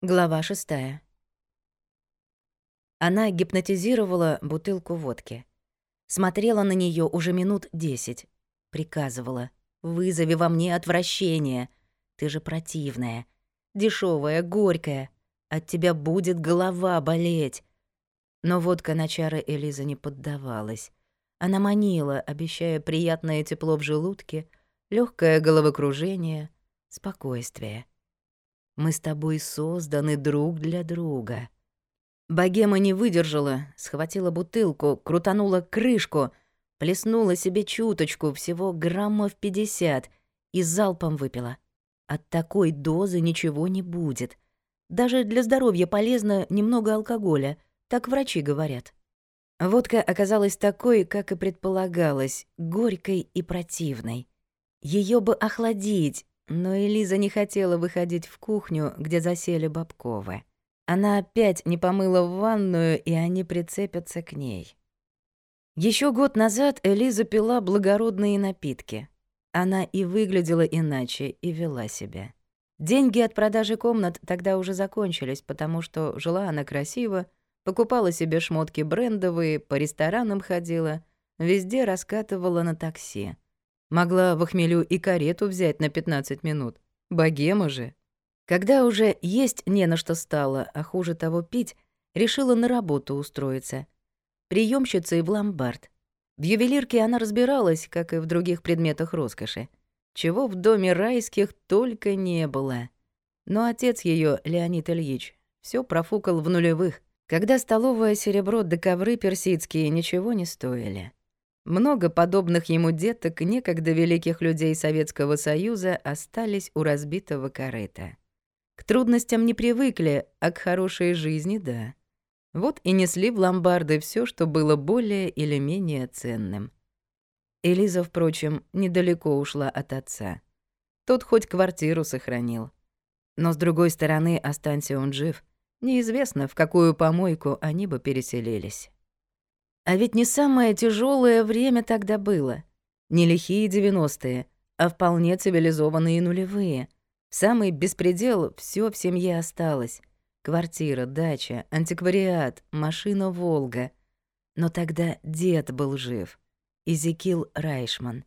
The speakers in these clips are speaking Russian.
Глава шестая. Она гипнотизировала бутылку водки. Смотрела на нее уже минут десять. Приказывала. «Вызови во мне отвращение. Ты же противная. дешевая, горькая. От тебя будет голова болеть». Но водка на чары Элиза не поддавалась. Она манила, обещая приятное тепло в желудке, легкое головокружение, спокойствие. Мы с тобой созданы друг для друга». Богема не выдержала, схватила бутылку, крутанула крышку, плеснула себе чуточку, всего граммов пятьдесят, и залпом выпила. От такой дозы ничего не будет. Даже для здоровья полезно немного алкоголя, так врачи говорят. Водка оказалась такой, как и предполагалось, горькой и противной. Ее бы охладить, но Элиза не хотела выходить в кухню, где засели Бабковы. Она опять не помыла в ванную, и они прицепятся к ней. Еще год назад Элиза пила благородные напитки. Она и выглядела иначе, и вела себя. Деньги от продажи комнат тогда уже закончились, потому что жила она красиво, покупала себе шмотки брендовые, по ресторанам ходила, везде раскатывала на такси. Могла в хмелю и карету взять на 15 минут. Богема же. Когда уже есть не на что стало, а хуже того пить, решила на работу устроиться. Приемщицей в ломбард. В ювелирке она разбиралась, как и в других предметах роскоши. Чего в доме райских только не было. Но отец ее, Леонид Ильич, все профукал в нулевых, когда столовое серебро да ковры персидские ничего не стоили. Много подобных ему деток некогда великих людей Советского Союза остались у разбитого корыта. К трудностям не привыкли, а к хорошей жизни — да. Вот и несли в ломбарды все, что было более или менее ценным. Элиза, впрочем, недалеко ушла от отца. Тот хоть квартиру сохранил. Но, с другой стороны, останься он жив, неизвестно, в какую помойку они бы переселились. А ведь не самое тяжелое время тогда было. Не лихие девяностые, а вполне цивилизованные нулевые. самый беспредел все в семье осталось. Квартира, дача, антиквариат, машина «Волга». Но тогда дед был жив. Изекил Райшман.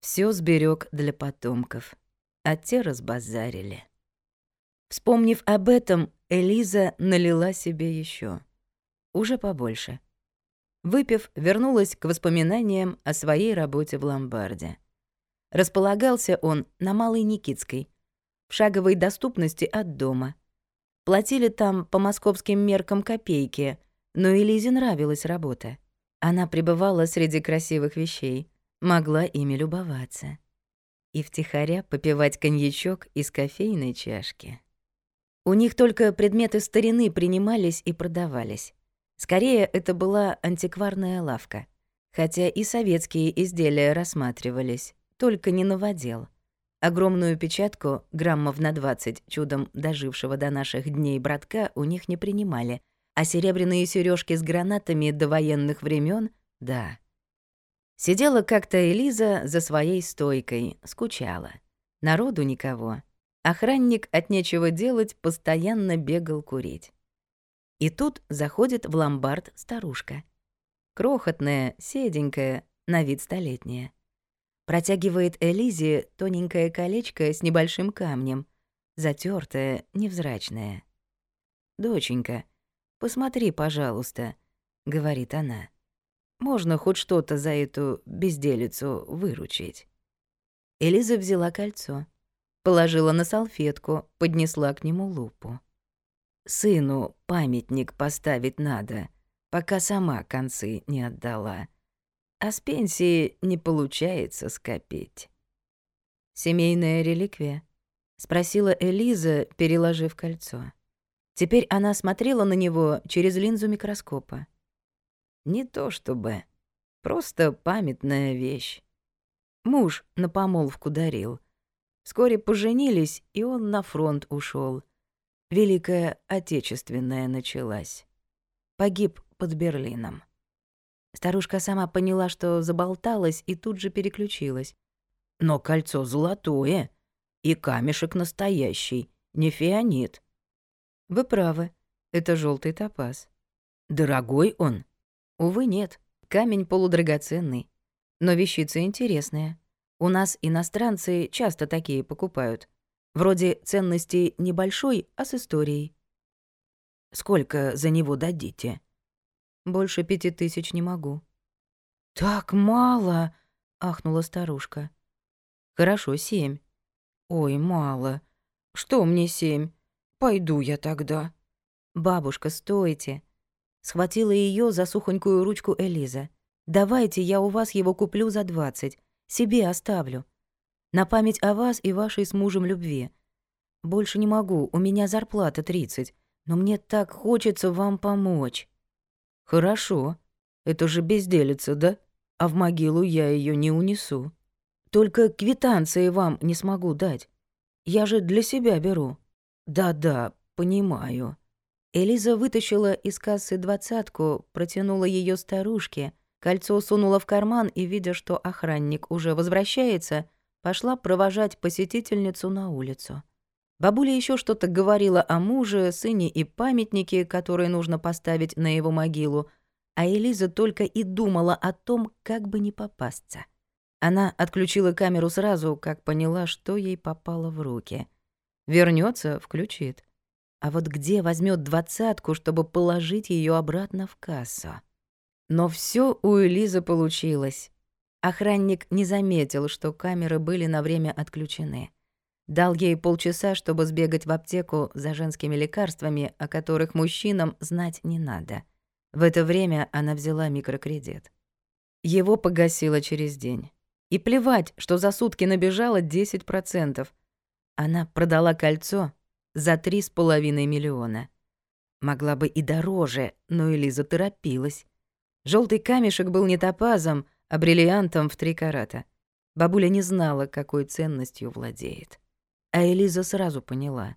Все сберег для потомков. А те разбазарили. Вспомнив об этом, Элиза налила себе еще, Уже побольше — Выпив, вернулась к воспоминаниям о своей работе в ломбарде. Располагался он на Малой Никитской, в шаговой доступности от дома. Платили там по московским меркам копейки, но Элизе нравилась работа. Она пребывала среди красивых вещей, могла ими любоваться. И втихаря попивать коньячок из кофейной чашки. У них только предметы старины принимались и продавались. Скорее, это была антикварная лавка. Хотя и советские изделия рассматривались, только не новодел. Огромную печатку, граммов на 20, чудом дожившего до наших дней братка, у них не принимали, а серебряные сережки с гранатами до военных времен — да. Сидела как-то Элиза за своей стойкой, скучала. Народу никого. Охранник от нечего делать постоянно бегал курить. И тут заходит в ломбард старушка. Крохотная, седенькая, на вид столетняя. Протягивает Элизе тоненькое колечко с небольшим камнем, затертое, невзрачное. «Доченька, посмотри, пожалуйста», — говорит она. «Можно хоть что-то за эту безделицу выручить». Элиза взяла кольцо, положила на салфетку, поднесла к нему лупу. Сыну памятник поставить надо, пока сама концы не отдала. А с пенсии не получается скопить. «Семейная реликвия?» — спросила Элиза, переложив кольцо. Теперь она смотрела на него через линзу микроскопа. «Не то чтобы. Просто памятная вещь. Муж на помолвку дарил. Вскоре поженились, и он на фронт ушел. Великая Отечественная началась. Погиб под Берлином. Старушка сама поняла, что заболталась, и тут же переключилась. Но кольцо золотое, и камешек настоящий, не фианит. Вы правы, это желтый топаз. Дорогой он? Увы, нет. Камень полудрагоценный. Но вещица интересная. У нас иностранцы часто такие покупают. Вроде ценности небольшой, а с историей. Сколько за него дадите? Больше пяти тысяч не могу. Так мало, ахнула старушка. Хорошо, семь. Ой, мало. Что мне семь? Пойду я тогда. Бабушка, стойте. Схватила ее за сухонькую ручку Элиза. Давайте я у вас его куплю за двадцать. Себе оставлю. На память о вас и вашей с мужем любви. Больше не могу, у меня зарплата тридцать, но мне так хочется вам помочь. Хорошо. Это же безделица, да? А в могилу я ее не унесу. Только квитанции вам не смогу дать. Я же для себя беру. Да-да, понимаю. Элиза вытащила из кассы двадцатку, протянула ее старушке, кольцо сунула в карман и, видя, что охранник уже возвращается, пошла провожать посетительницу на улицу. Бабуля еще что-то говорила о муже, сыне и памятнике, которые нужно поставить на его могилу, а Элиза только и думала о том, как бы не попасться. Она отключила камеру сразу, как поняла, что ей попало в руки. Вернется, включит. А вот где возьмет двадцатку, чтобы положить ее обратно в кассу? Но все у Элизы получилось. Охранник не заметил, что камеры были на время отключены. Дал ей полчаса, чтобы сбегать в аптеку за женскими лекарствами, о которых мужчинам знать не надо. В это время она взяла микрокредит. Его погасила через день. И плевать, что за сутки набежало 10%. Она продала кольцо за три с половиной миллиона. Могла бы и дороже, но Элиза торопилась. Желтый камешек был не топазом, а бриллиантом в три карата. Бабуля не знала, какой ценностью владеет. А Элиза сразу поняла,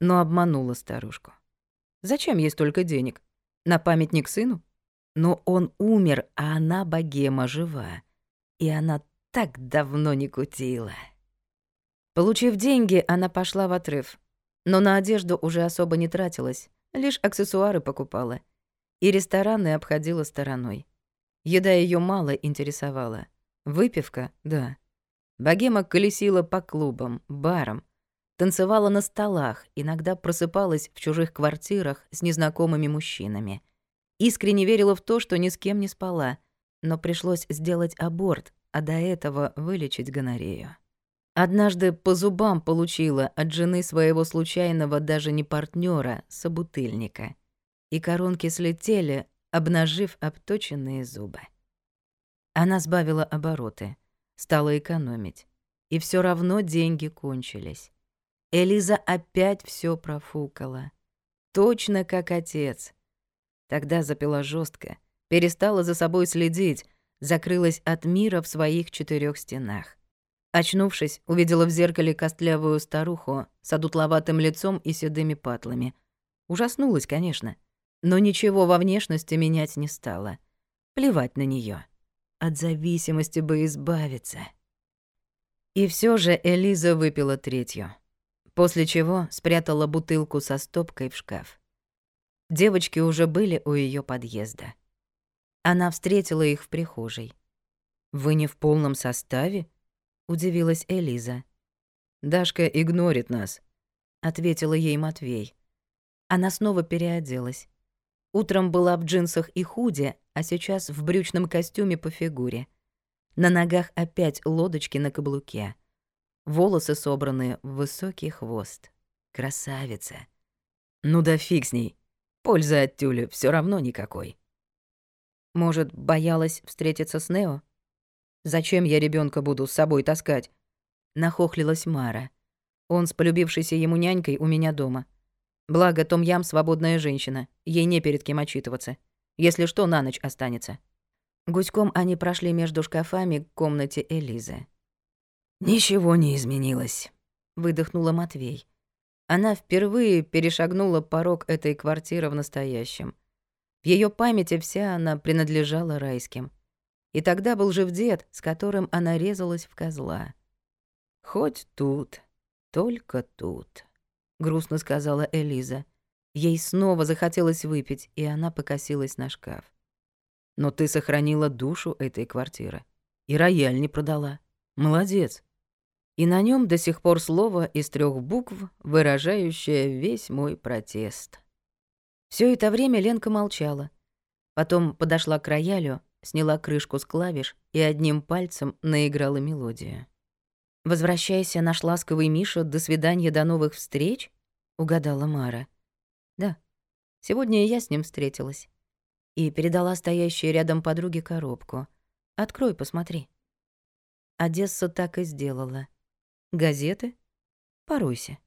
но обманула старушку. Зачем ей столько денег? На памятник сыну? Но он умер, а она богема жива. И она так давно не кутила. Получив деньги, она пошла в отрыв. Но на одежду уже особо не тратилась, лишь аксессуары покупала. И рестораны обходила стороной. Еда ее мало интересовала. Выпивка — да. Богема колесила по клубам, барам, танцевала на столах, иногда просыпалась в чужих квартирах с незнакомыми мужчинами. Искренне верила в то, что ни с кем не спала, но пришлось сделать аборт, а до этого вылечить гонорею. Однажды по зубам получила от жены своего случайного даже не партнера, собутыльника. И коронки слетели, обнажив обточенные зубы. Она сбавила обороты, стала экономить. И все равно деньги кончились. Элиза опять все профукала. Точно как отец. Тогда запила жестко, перестала за собой следить, закрылась от мира в своих четырех стенах. Очнувшись, увидела в зеркале костлявую старуху с одутловатым лицом и седыми патлами. Ужаснулась, конечно, но ничего во внешности менять не стала. Плевать на нее. От зависимости бы избавиться. И все же Элиза выпила третью, после чего спрятала бутылку со стопкой в шкаф. Девочки уже были у ее подъезда. Она встретила их в прихожей. «Вы не в полном составе?» — удивилась Элиза. «Дашка игнорит нас», — ответила ей Матвей. Она снова переоделась. Утром была в джинсах и худе, а сейчас в брючном костюме по фигуре. На ногах опять лодочки на каблуке. Волосы собраны в высокий хвост. Красавица. Ну да фиг с ней. Пользы от тюля все равно никакой. Может, боялась встретиться с Нео? Зачем я ребенка буду с собой таскать? Нахохлилась Мара. Он с полюбившейся ему нянькой у меня дома. Благо, Том Ям свободная женщина, ей не перед кем отчитываться. Если что, на ночь останется. Гуськом они прошли между шкафами к комнате Элизы. «Ничего не изменилось», — выдохнула Матвей. Она впервые перешагнула порог этой квартиры в настоящем. В ее памяти вся она принадлежала райским. И тогда был жив дед, с которым она резалась в козла. «Хоть тут, только тут», — грустно сказала Элиза. Ей снова захотелось выпить, и она покосилась на шкаф. «Но ты сохранила душу этой квартиры. И рояль не продала. Молодец». И на нем до сих пор слово из трех букв, выражающее весь мой протест. Все это время Ленка молчала. Потом подошла к роялю, сняла крышку с клавиш и одним пальцем наиграла мелодию. «Возвращайся, наш ласковый Миша, до свидания, до новых встреч?» — угадала Мара. «Да, сегодня я с ним встретилась». И передала стоящей рядом подруге коробку. «Открой, посмотри». Одесса так и сделала. «Газеты? Поруйся».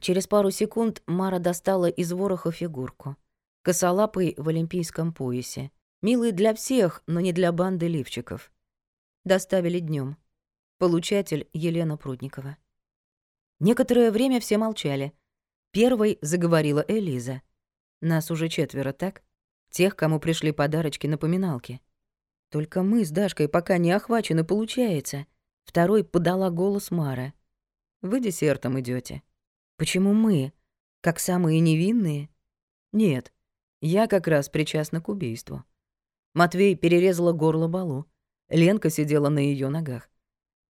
Через пару секунд Мара достала из вороха фигурку. Косолапый в олимпийском поясе. Милый для всех, но не для банды лифчиков. Доставили днем. Получатель Елена Прудникова. Некоторое время все молчали. Первой заговорила Элиза. Нас уже четверо, так? Тех, кому пришли подарочки-напоминалки. Только мы с Дашкой пока не охвачены, получается. Второй подала голос Мара. Вы десертом идете. Почему мы? Как самые невинные? Нет, я как раз причастна к убийству. Матвей перерезала горло Балу. Ленка сидела на ее ногах.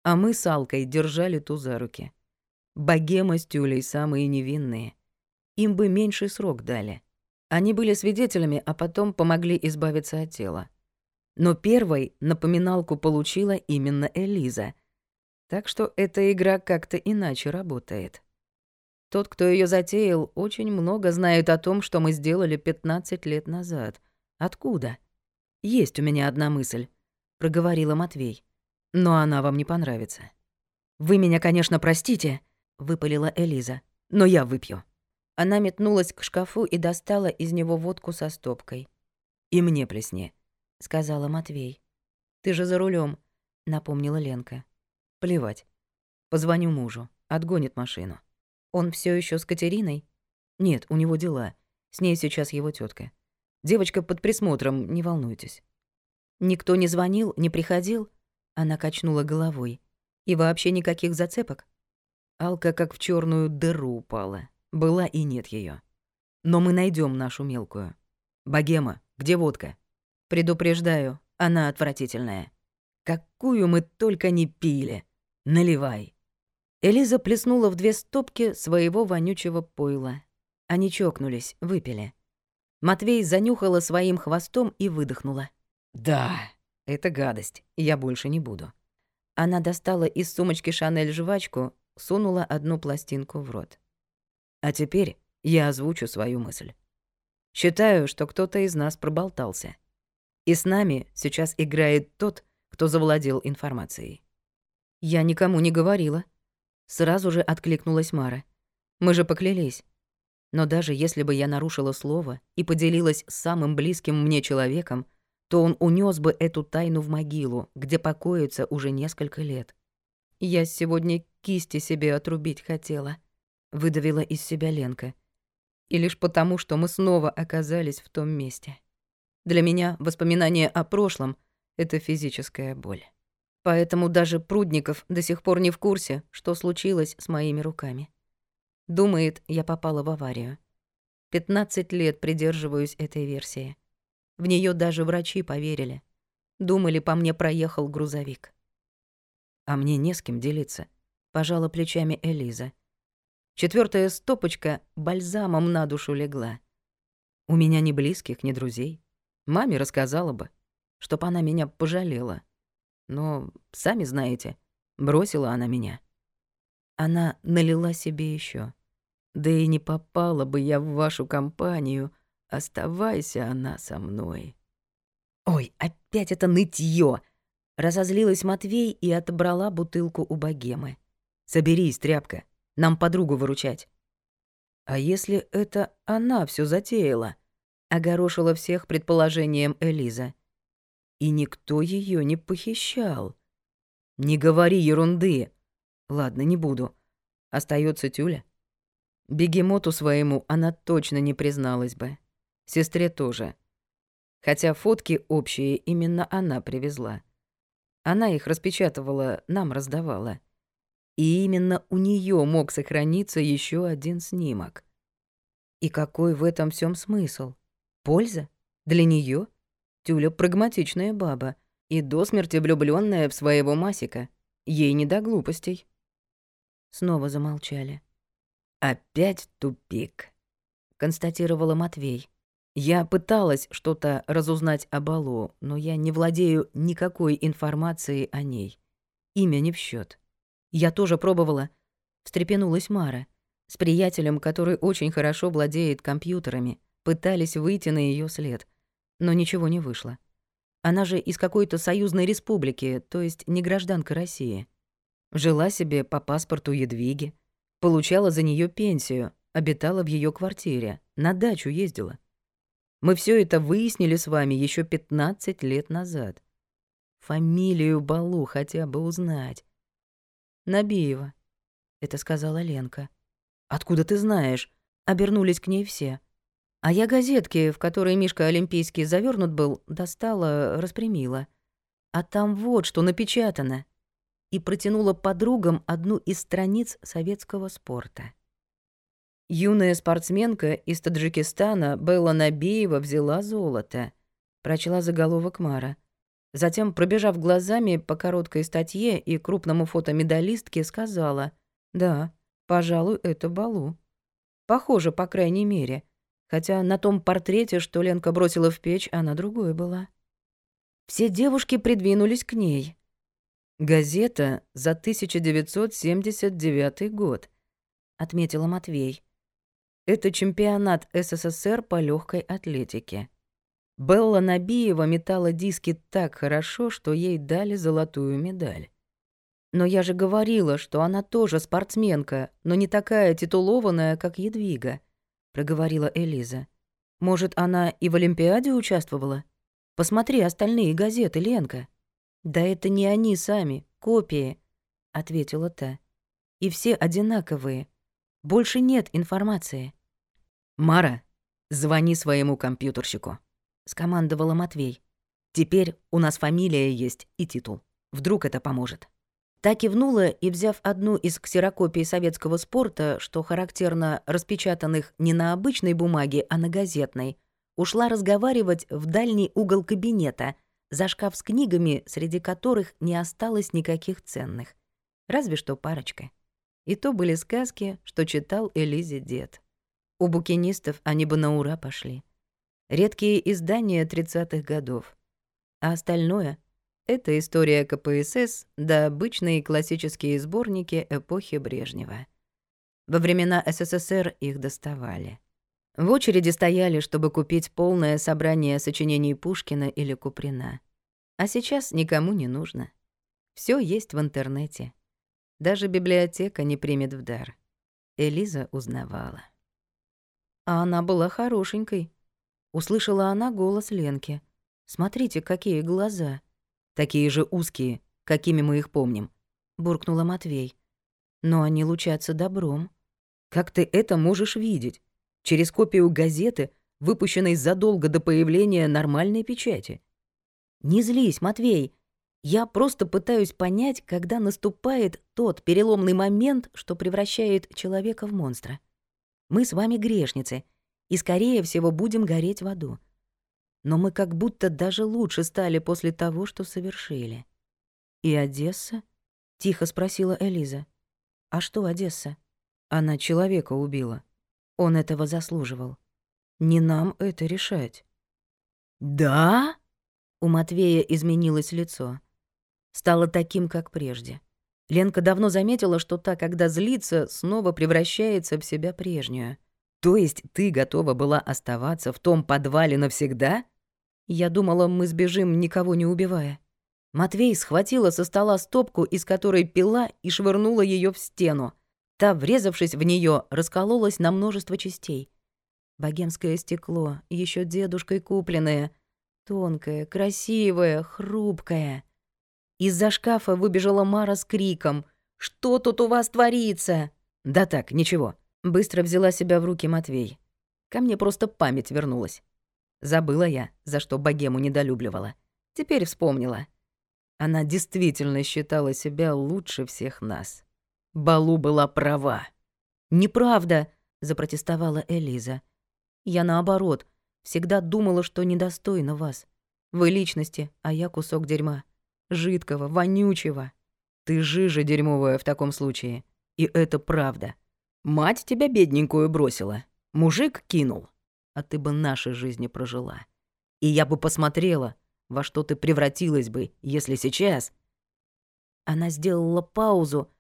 А мы с Алкой держали ту за руки. Богема с Тюлей самые невинные. Им бы меньший срок дали. Они были свидетелями, а потом помогли избавиться от тела. Но первой напоминалку получила именно Элиза. Так что эта игра как-то иначе работает. Тот, кто ее затеял, очень много знает о том, что мы сделали 15 лет назад. Откуда? «Есть у меня одна мысль», — проговорила Матвей. «Но она вам не понравится». «Вы меня, конечно, простите», — выпалила Элиза. «Но я выпью». Она метнулась к шкафу и достала из него водку со стопкой. «И мне плесни», — сказала Матвей. «Ты же за рулем, напомнила Ленка. «Плевать. Позвоню мужу. Отгонит машину». «Он все еще с Катериной?» «Нет, у него дела. С ней сейчас его тетка. Девочка под присмотром, не волнуйтесь». «Никто не звонил, не приходил?» Она качнула головой. «И вообще никаких зацепок?» Алка как в черную дыру упала. Была и нет ее. «Но мы найдем нашу мелкую. Богема, где водка?» «Предупреждаю, она отвратительная. Какую мы только не пили. Наливай». Элиза плеснула в две стопки своего вонючего пойла. Они чокнулись, выпили. Матвей занюхала своим хвостом и выдохнула. «Да, это гадость, я больше не буду». Она достала из сумочки Шанель жвачку, сунула одну пластинку в рот. А теперь я озвучу свою мысль. Считаю, что кто-то из нас проболтался. И с нами сейчас играет тот, кто завладел информацией. Я никому не говорила. Сразу же откликнулась Мара. Мы же поклялись. Но даже если бы я нарушила слово и поделилась с самым близким мне человеком, то он унес бы эту тайну в могилу, где покоится уже несколько лет. Я сегодня кисти себе отрубить хотела, выдавила из себя Ленка. И лишь потому, что мы снова оказались в том месте. Для меня воспоминание о прошлом — это физическая боль. Поэтому даже Прудников до сих пор не в курсе, что случилось с моими руками. Думает, я попала в аварию. 15 лет придерживаюсь этой версии. В нее даже врачи поверили. Думали, по мне проехал грузовик. А мне не с кем делиться, пожала плечами Элиза. Четвертая стопочка бальзамом на душу легла. У меня ни близких, ни друзей. Маме рассказала бы, чтоб она меня пожалела. Но, сами знаете, бросила она меня. Она налила себе еще. Да и не попала бы я в вашу компанию, оставайся она со мной. Ой, опять это нытье! Разозлилась Матвей и отобрала бутылку у богемы. Соберись, тряпка, нам подругу выручать. А если это она все затеяла? Огорошила всех предположением Элиза. И никто ее не похищал. Не говори ерунды. Ладно, не буду. Остается Тюля. Бегемоту своему она точно не призналась бы. Сестре тоже. Хотя фотки общие именно она привезла. Она их распечатывала, нам раздавала. И именно у нее мог сохраниться еще один снимок. И какой в этом всем смысл? Польза? Для нее? Тюля прагматичная баба и до смерти влюбленная в своего Масика. Ей не до глупостей. Снова замолчали. «Опять тупик», — констатировала Матвей. «Я пыталась что-то разузнать о Балу, но я не владею никакой информацией о ней. Имя не в счет. Я тоже пробовала», — встрепенулась Мара. «С приятелем, который очень хорошо владеет компьютерами, пытались выйти на ее след, но ничего не вышло. Она же из какой-то союзной республики, то есть не гражданка России. Жила себе по паспорту Едвиги, получала за нее пенсию, обитала в ее квартире, на дачу ездила. Мы все это выяснили с вами еще 15 лет назад. Фамилию Балу хотя бы узнать. Набиева, это сказала Ленка. Откуда ты знаешь? Обернулись к ней все. А я газетки, в которые Мишка Олимпийский завернут был, достала, распрямила. А там вот что напечатано и протянула подругам одну из страниц советского спорта. Юная спортсменка из Таджикистана Белла Набиева взяла золото. Прочла заголовок Мара. Затем, пробежав глазами по короткой статье и крупному фото медалистки, сказала «Да, пожалуй, это Балу». Похоже, по крайней мере. Хотя на том портрете, что Ленка бросила в печь, она другой была. Все девушки придвинулись к ней. «Газета за 1979 год», — отметила Матвей. «Это чемпионат СССР по легкой атлетике. Белла Набиева метала диски так хорошо, что ей дали золотую медаль. Но я же говорила, что она тоже спортсменка, но не такая титулованная, как Едвига», — проговорила Элиза. «Может, она и в Олимпиаде участвовала? Посмотри остальные газеты, Ленка». «Да это не они сами, копии», — ответила та. «И все одинаковые. Больше нет информации». «Мара, звони своему компьютерщику», — скомандовала Матвей. «Теперь у нас фамилия есть и титул. Вдруг это поможет». Та кивнула и, взяв одну из ксерокопий советского спорта, что характерно распечатанных не на обычной бумаге, а на газетной, ушла разговаривать в дальний угол кабинета — за шкаф с книгами, среди которых не осталось никаких ценных. Разве что парочка. И то были сказки, что читал Элизе дед. У букинистов они бы на ура пошли. Редкие издания 30-х годов. А остальное — это история КПСС да обычные классические сборники эпохи Брежнева. Во времена СССР их доставали. В очереди стояли, чтобы купить полное собрание сочинений Пушкина или Куприна. А сейчас никому не нужно. Все есть в интернете. Даже библиотека не примет в дар. Элиза узнавала. А она была хорошенькой. Услышала она голос Ленки. «Смотрите, какие глаза!» «Такие же узкие, какими мы их помним», — буркнула Матвей. «Но они лучатся добром. Как ты это можешь видеть? через копию газеты, выпущенной задолго до появления нормальной печати. Не злись, Матвей. Я просто пытаюсь понять, когда наступает тот переломный момент, что превращает человека в монстра. Мы с вами грешницы, и, скорее всего, будем гореть в аду. Но мы как будто даже лучше стали после того, что совершили. «И Одесса?» — тихо спросила Элиза. «А что Одесса?» «Она человека убила», он этого заслуживал. Не нам это решать. «Да?» У Матвея изменилось лицо. Стало таким, как прежде. Ленка давно заметила, что та, когда злится, снова превращается в себя прежнюю. «То есть ты готова была оставаться в том подвале навсегда?» Я думала, мы сбежим, никого не убивая. Матвей схватила со стола стопку, из которой пила, и швырнула ее в стену. Та, врезавшись в нее, раскололась на множество частей. Богемское стекло, еще дедушкой купленное, тонкое, красивое, хрупкое. Из-за шкафа выбежала Мара с криком «Что тут у вас творится?» «Да так, ничего». Быстро взяла себя в руки Матвей. Ко мне просто память вернулась. Забыла я, за что богему недолюбливала. Теперь вспомнила. Она действительно считала себя лучше всех нас. Балу была права. «Неправда», — запротестовала Элиза. «Я наоборот, всегда думала, что недостойна вас. Вы личности, а я кусок дерьма. Жидкого, вонючего. Ты жижа дерьмовая в таком случае. И это правда. Мать тебя бедненькую бросила. Мужик кинул. А ты бы нашей жизни прожила. И я бы посмотрела, во что ты превратилась бы, если сейчас...» Она сделала паузу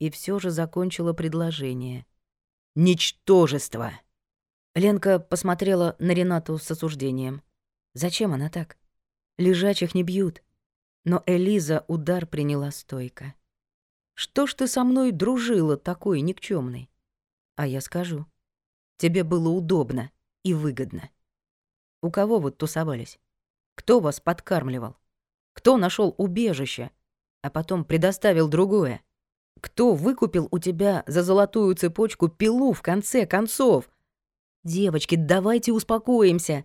и все же закончила предложение. «Ничтожество!» Ленка посмотрела на Ренату с осуждением. «Зачем она так? Лежачих не бьют». Но Элиза удар приняла стойко. «Что ж ты со мной дружила такой никчемной? А я скажу. Тебе было удобно и выгодно. У кого вы тусовались? Кто вас подкармливал? Кто нашел убежище, а потом предоставил другое? Кто выкупил у тебя за золотую цепочку пилу в конце концов? Девочки, давайте успокоимся,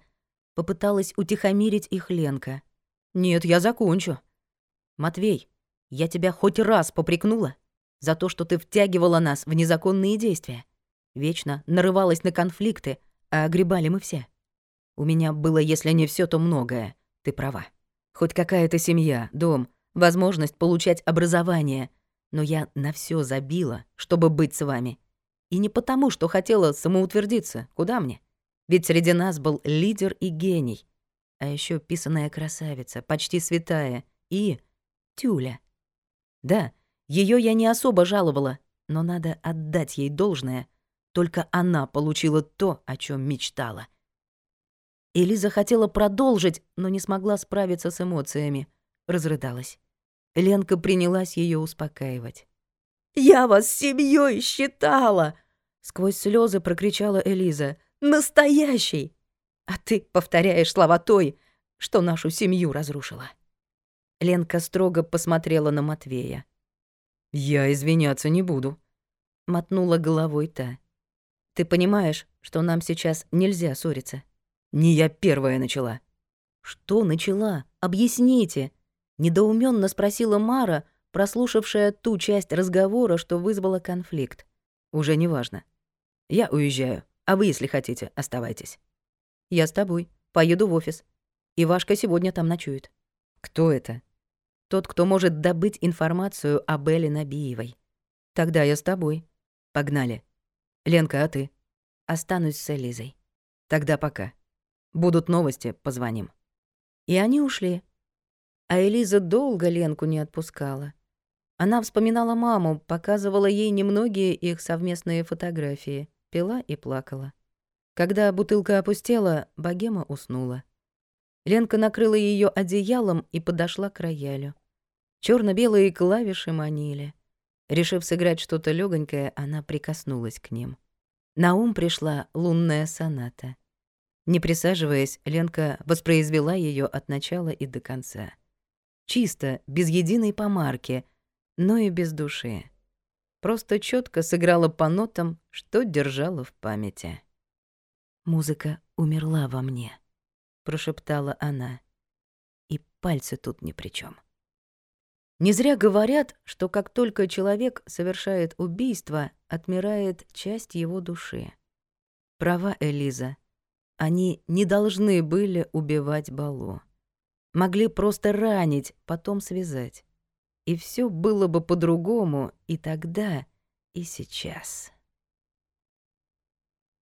попыталась утихомирить их Ленка. Нет, я закончу. Матвей, я тебя хоть раз попрекнула за то, что ты втягивала нас в незаконные действия. Вечно нарывалась на конфликты, а огребали мы все. У меня было, если не все, то многое. Ты права. Хоть какая-то семья, дом, возможность получать образование. Но я на все забила, чтобы быть с вами. И не потому, что хотела самоутвердиться. Куда мне? Ведь среди нас был лидер и гений. А еще писаная красавица, почти святая. И Тюля. Да, ее я не особо жаловала, но надо отдать ей должное. Только она получила то, о чем мечтала — Элиза хотела продолжить, но не смогла справиться с эмоциями. Разрыдалась. Ленка принялась ее успокаивать. «Я вас семьей считала!» Сквозь слезы прокричала Элиза. «Настоящий! А ты повторяешь слова той, что нашу семью разрушила». Ленка строго посмотрела на Матвея. «Я извиняться не буду», — мотнула головой та. «Ты понимаешь, что нам сейчас нельзя ссориться?» Не я первая начала. Что начала? Объясните. Недоуменно спросила Мара, прослушавшая ту часть разговора, что вызвала конфликт. Уже не важно. Я уезжаю, а вы, если хотите, оставайтесь. Я с тобой. Поеду в офис. Ивашка сегодня там ночует. Кто это? Тот, кто может добыть информацию о Белле Набиевой. Тогда я с тобой. Погнали. Ленка, а ты? Останусь с Элизой. Тогда пока. Будут новости, позвоним». И они ушли. А Элиза долго Ленку не отпускала. Она вспоминала маму, показывала ей немногие их совместные фотографии, пила и плакала. Когда бутылка опустела, богема уснула. Ленка накрыла ее одеялом и подошла к роялю. черно белые клавиши манили. Решив сыграть что-то легонькое, она прикоснулась к ним. На ум пришла лунная соната — не присаживаясь, Ленка воспроизвела ее от начала и до конца. Чисто, без единой помарки, но и без души. Просто четко сыграла по нотам, что держала в памяти. «Музыка умерла во мне», — прошептала она. «И пальцы тут ни при чем. Не зря говорят, что как только человек совершает убийство, отмирает часть его души. Права Элиза — они не должны были убивать Балу. Могли просто ранить, потом связать. И все было бы по-другому и тогда, и сейчас.